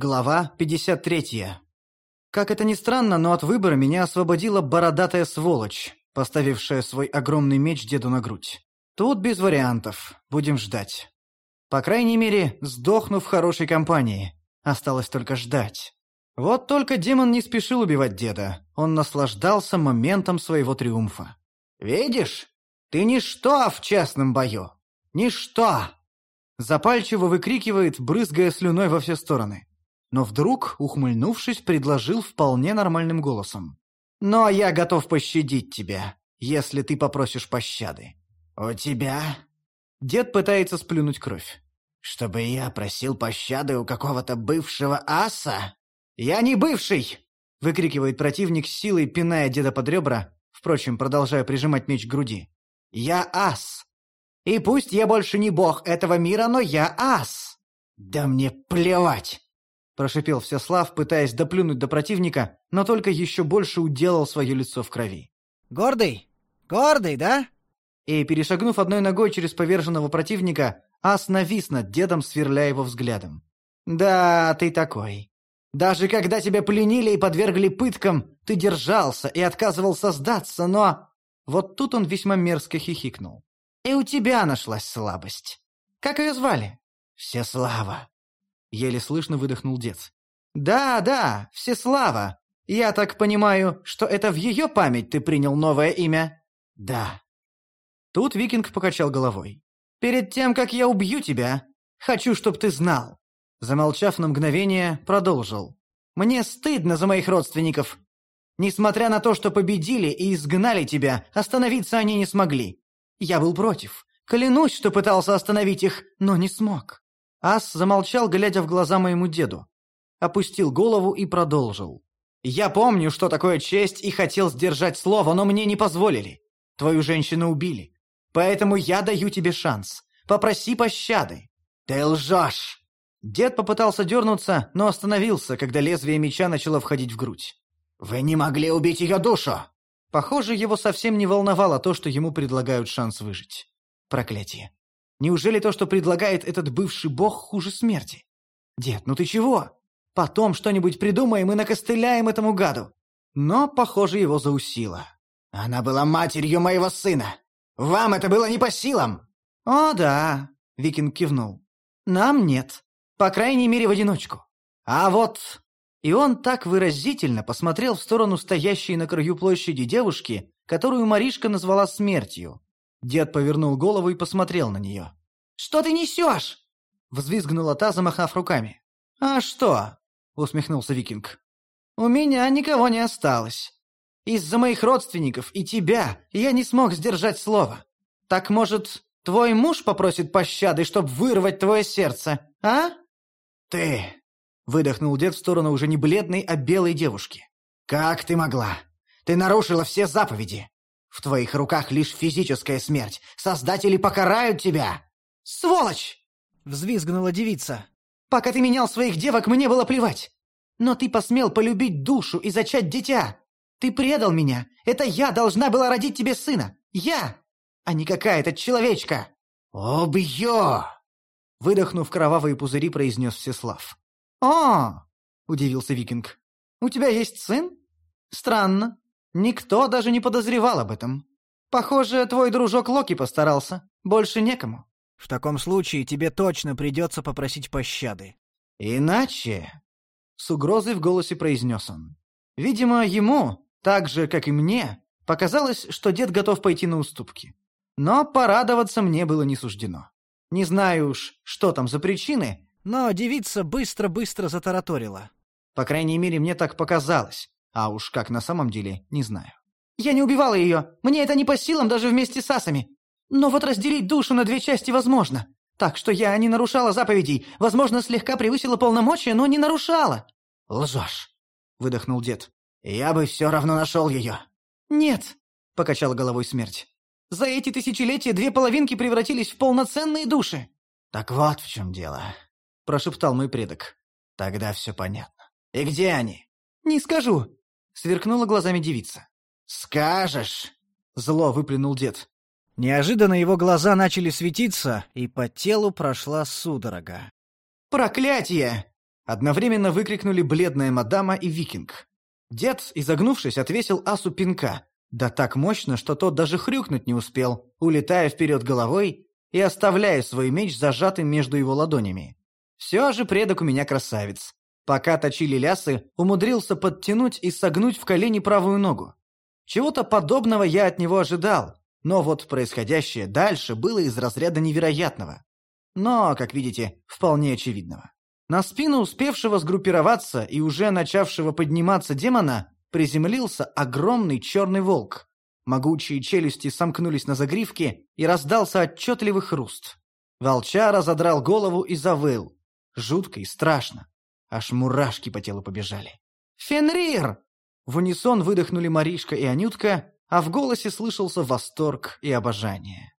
Глава 53. Как это ни странно, но от выбора меня освободила бородатая сволочь, поставившая свой огромный меч деду на грудь. Тут без вариантов. Будем ждать. По крайней мере, сдохну в хорошей компании. Осталось только ждать. Вот только демон не спешил убивать деда. Он наслаждался моментом своего триумфа. «Видишь? Ты ничто в честном бою! Ничто!» Запальчиво выкрикивает, брызгая слюной во все стороны но вдруг, ухмыльнувшись, предложил вполне нормальным голосом. «Но я готов пощадить тебя, если ты попросишь пощады». «У тебя?» Дед пытается сплюнуть кровь. «Чтобы я просил пощады у какого-то бывшего аса?» «Я не бывший!» — выкрикивает противник с силой, пиная деда под ребра, впрочем, продолжая прижимать меч к груди. «Я ас! И пусть я больше не бог этого мира, но я ас!» «Да мне плевать!» Прошипел Всеслав, пытаясь доплюнуть до противника, но только еще больше уделал свое лицо в крови. «Гордый? Гордый, да?» И, перешагнув одной ногой через поверженного противника, ас навис над дедом, сверляя его взглядом. «Да, ты такой. Даже когда тебя пленили и подвергли пыткам, ты держался и отказывался сдаться, но...» Вот тут он весьма мерзко хихикнул. «И у тебя нашлась слабость. Как ее звали?» «Всеслава», — еле слышно выдохнул дед. «Да, да, Всеслава. Я так понимаю, что это в ее память ты принял новое имя?» «Да». Тут викинг покачал головой. «Перед тем, как я убью тебя, хочу, чтоб ты знал». Замолчав на мгновение, продолжил. «Мне стыдно за моих родственников. Несмотря на то, что победили и изгнали тебя, остановиться они не смогли. Я был против. Клянусь, что пытался остановить их, но не смог. Ас замолчал, глядя в глаза моему деду. Опустил голову и продолжил. «Я помню, что такое честь, и хотел сдержать слово, но мне не позволили. Твою женщину убили. Поэтому я даю тебе шанс. Попроси пощады». «Ты лжешь!» Дед попытался дернуться, но остановился, когда лезвие меча начало входить в грудь. «Вы не могли убить ее душу!» Похоже, его совсем не волновало то, что ему предлагают шанс выжить. Проклятие. Неужели то, что предлагает этот бывший бог, хуже смерти? Дед, ну ты чего? Потом что-нибудь придумаем и накостыляем этому гаду. Но, похоже, его заусило. Она была матерью моего сына. Вам это было не по силам. О, да, Викинг кивнул. Нам нет. По крайней мере, в одиночку. А вот... И он так выразительно посмотрел в сторону стоящей на краю площади девушки, которую Маришка назвала смертью, Дед повернул голову и посмотрел на нее. «Что ты несешь?» Взвизгнула та, замахав руками. «А что?» — усмехнулся Викинг. «У меня никого не осталось. Из-за моих родственников и тебя я не смог сдержать слово. Так, может, твой муж попросит пощады, чтобы вырвать твое сердце, а?» «Ты!» — выдохнул дед в сторону уже не бледной, а белой девушки. «Как ты могла? Ты нарушила все заповеди. В твоих руках лишь физическая смерть. Создатели покарают тебя!» «Сволочь!» — взвизгнула девица. «Пока ты менял своих девок, мне было плевать. Но ты посмел полюбить душу и зачать дитя. Ты предал меня. Это я должна была родить тебе сына. Я, а не какая-то человечка!» «Убью!» Выдохнув кровавые пузыри, произнес Всеслав. «О!» — удивился Викинг. «У тебя есть сын? Странно. Никто даже не подозревал об этом. Похоже, твой дружок Локи постарался. Больше некому. В таком случае тебе точно придется попросить пощады. Иначе... С угрозой в голосе произнес он. Видимо, ему, так же, как и мне, показалось, что дед готов пойти на уступки. Но порадоваться мне было не суждено. Не знаю уж, что там за причины, но девица быстро-быстро затараторила. По крайней мере, мне так показалось. А уж как на самом деле, не знаю. «Я не убивала ее! Мне это не по силам даже вместе с асами! Но вот разделить душу на две части возможно. Так что я не нарушала заповедей, возможно, слегка превысила полномочия, но не нарушала». «Лжешь!» — выдохнул дед. «Я бы все равно нашел ее». «Нет!» — покачала головой смерть. «За эти тысячелетия две половинки превратились в полноценные души». «Так вот в чем дело», — прошептал мой предок. «Тогда все понятно. И где они?» «Не скажу сверкнула глазами девица. «Скажешь!» — зло выплюнул дед. Неожиданно его глаза начали светиться, и по телу прошла судорога. «Проклятие!» — Одновременно выкрикнули бледная мадама и викинг. Дед, изогнувшись, отвесил асу пинка. Да так мощно, что тот даже хрюкнуть не успел, улетая вперед головой и оставляя свой меч зажатым между его ладонями. Все же предок у меня красавец. Пока точили лясы, умудрился подтянуть и согнуть в колени правую ногу. Чего-то подобного я от него ожидал, но вот происходящее дальше было из разряда невероятного. Но, как видите, вполне очевидного. На спину успевшего сгруппироваться и уже начавшего подниматься демона приземлился огромный черный волк. Могучие челюсти сомкнулись на загривке, и раздался отчетливый хруст. Волчара задрал голову и завыл. Жутко и страшно. Аж мурашки по телу побежали. «Фенрир!» В унисон выдохнули Маришка и Анютка, а в голосе слышался восторг и обожание.